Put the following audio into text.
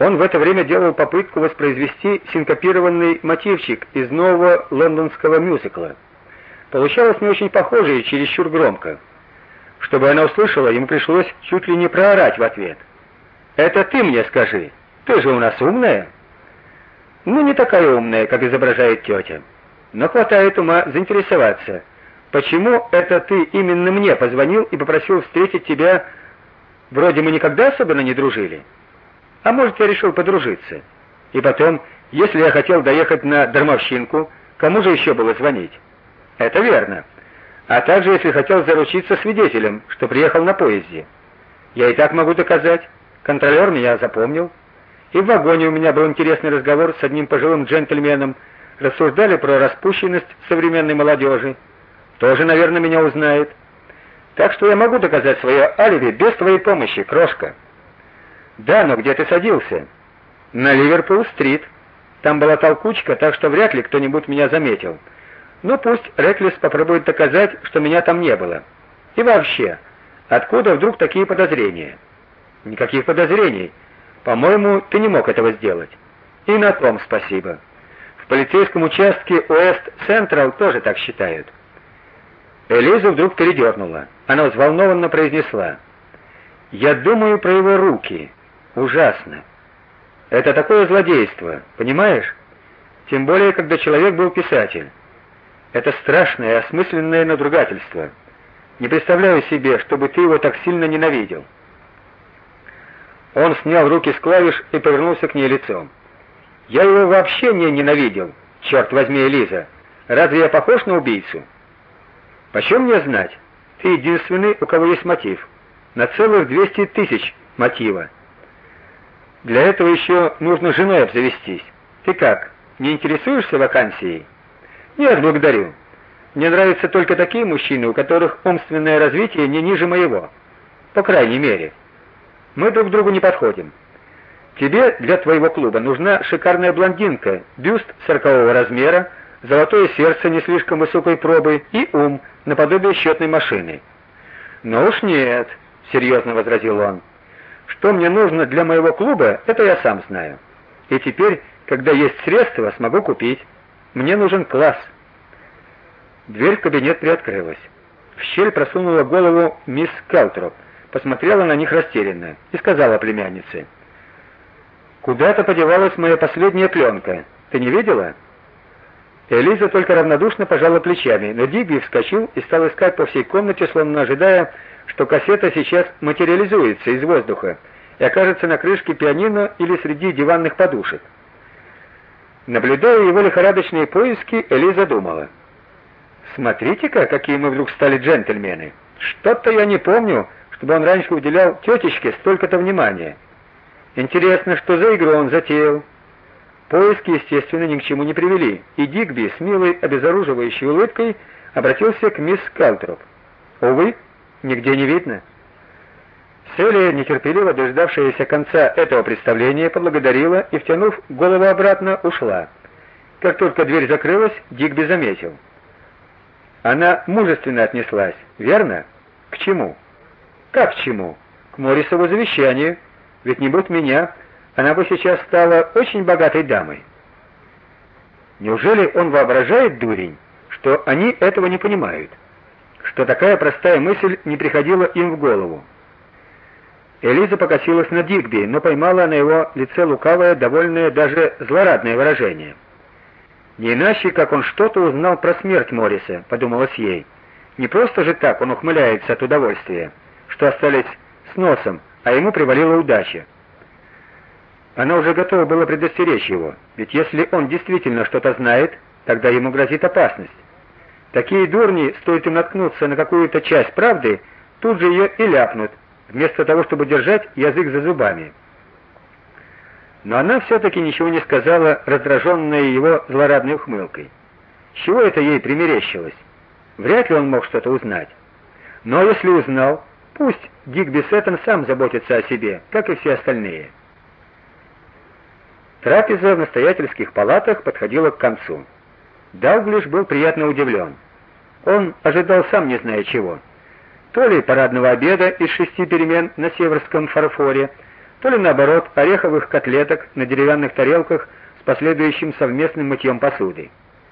Он в это время делал попытку воспроизвести синкопированный мотивчик из нового лондонского мюзикла. Получалось не очень похоже и чересчур громко. Чтобы она услышала, ему пришлось чуть ли не проорать в ответ. «Это ты мне скажи, ты же у нас умная?» «Ну, не такая умная, как изображает тетя. Но хватает ума заинтересоваться, почему это ты именно мне позвонил и попросил встретить тебя, вроде мы никогда особенно не дружили?» А может, я решил подружиться. И потом, если я хотел доехать на Дармовщинку, кому же еще было звонить? Это верно. А также, если хотел заручиться свидетелем, что приехал на поезде. Я и так могу доказать. Контролер меня запомнил. И в вагоне у меня был интересный разговор с одним пожилым джентльменом. Рассуждали про распущенность современной молодежи. Тоже, наверное, меня узнает. Так что я могу доказать свое алиби без твоей помощи, крошка. Да, но где ты садился? На Ливерпул-стрит. Там была толкучка, так что вряд ли кто-нибудь меня заметил. Ну пусть Реклис попробует доказать, что меня там не было. И вообще, откуда вдруг такие подозрения? Никаких подозрений. По-моему, ты не мог этого сделать. И на том спасибо. В полицейском участке Уэст Централ тоже так считают. Элиза вдруг передернула. Она взволнованно произнесла: "Я думаю про его руки. Ужасно. Это такое злодейство, понимаешь? Тем более, когда человек был писатель. Это страшное, осмысленное надругательство. Не представляю себе, чтобы ты его так сильно ненавидел. Он снял руки с клавиш и повернулся к ней лицом. Я его вообще не ненавидел. Черт возьми, Элиза. Разве я похож на убийцу? Почем мне знать? Ты единственный, у кого есть мотив. На целых двести тысяч мотива. Для этого еще нужно женой обзавестись. Ты как, не интересуешься вакансией? Нет, благодарю. Мне нравятся только такие мужчины, у которых умственное развитие не ниже моего. По крайней мере. Мы друг другу не подходим. Тебе для твоего клуба нужна шикарная блондинка, бюст сорокового размера, золотое сердце не слишком высокой пробы и ум наподобие счетной машины. "Ну уж нет", серьезно возразил он. Что мне нужно для моего клуба, это я сам знаю. И теперь, когда есть средства, смогу купить. Мне нужен класс. Дверь в кабинет приоткрылась. В щель просунула голову мисс Келтроп, посмотрела на них растерянно и сказала племяннице: "Куда-то подевалась моя последняя пленка. Ты не видела?" Элиза только равнодушно пожала плечами, но Дигби вскочил и стал искать по всей комнате, словно ожидая, что кассета сейчас материализуется из воздуха и окажется на крышке пианино или среди диванных подушек. Наблюдая его лихорадочные поиски, Элиза думала: "Смотрите-ка, какие мы вдруг стали джентльмены. Что-то я не помню, чтобы он раньше уделял тетечке столько-то внимания. Интересно, что за игру он затеял?" Поиски, естественно, ни к чему не привели, и Дигби с милой обезоруживающей улыбкой обратился к мисс Калтроп. Увы, нигде не видно. Селия, нетерпеливо дождавшаяся конца этого представления, поблагодарила и, втянув голову обратно, ушла. Как только дверь закрылась, Дигби заметил. Она мужественно отнеслась, верно? К чему? Как к чему? К Морисову завещанию. Ведь не будь меня, она бы сейчас стала очень богатой дамой. Неужели он воображает, дурень, что они этого не понимают? Что такая простая мысль не приходила им в голову. Элиза покосилась на Дигби, но поймала на его лице лукавое, довольное, даже злорадное выражение. Не иначе, как он что-то узнал про смерть Морриса, подумалось ей. Не просто же так он ухмыляется от удовольствия, что остались с носом, а ему привалила удача. Она уже готова была предостеречь его, ведь если он действительно что-то знает, тогда ему грозит опасность. Такие дурни, стоит им наткнуться на какую-то часть правды, тут же ее и ляпнут, вместо того, чтобы держать язык за зубами. Но она все таки ничего не сказала, раздраженная его злорадной ухмылкой. Чего это ей примерещилось? Вряд ли он мог что-то узнать. Но если узнал, пусть Дигби Сеттон сам заботится о себе, как и все остальные. Трапеза в настоятельских палатах подходила к концу. Далглиш был приятно удивлен. Он ожидал сам не зная чего. То ли парадного обеда из шести перемен на северском фарфоре, то ли наоборот ореховых котлеток на деревянных тарелках с последующим совместным мытьем посуды.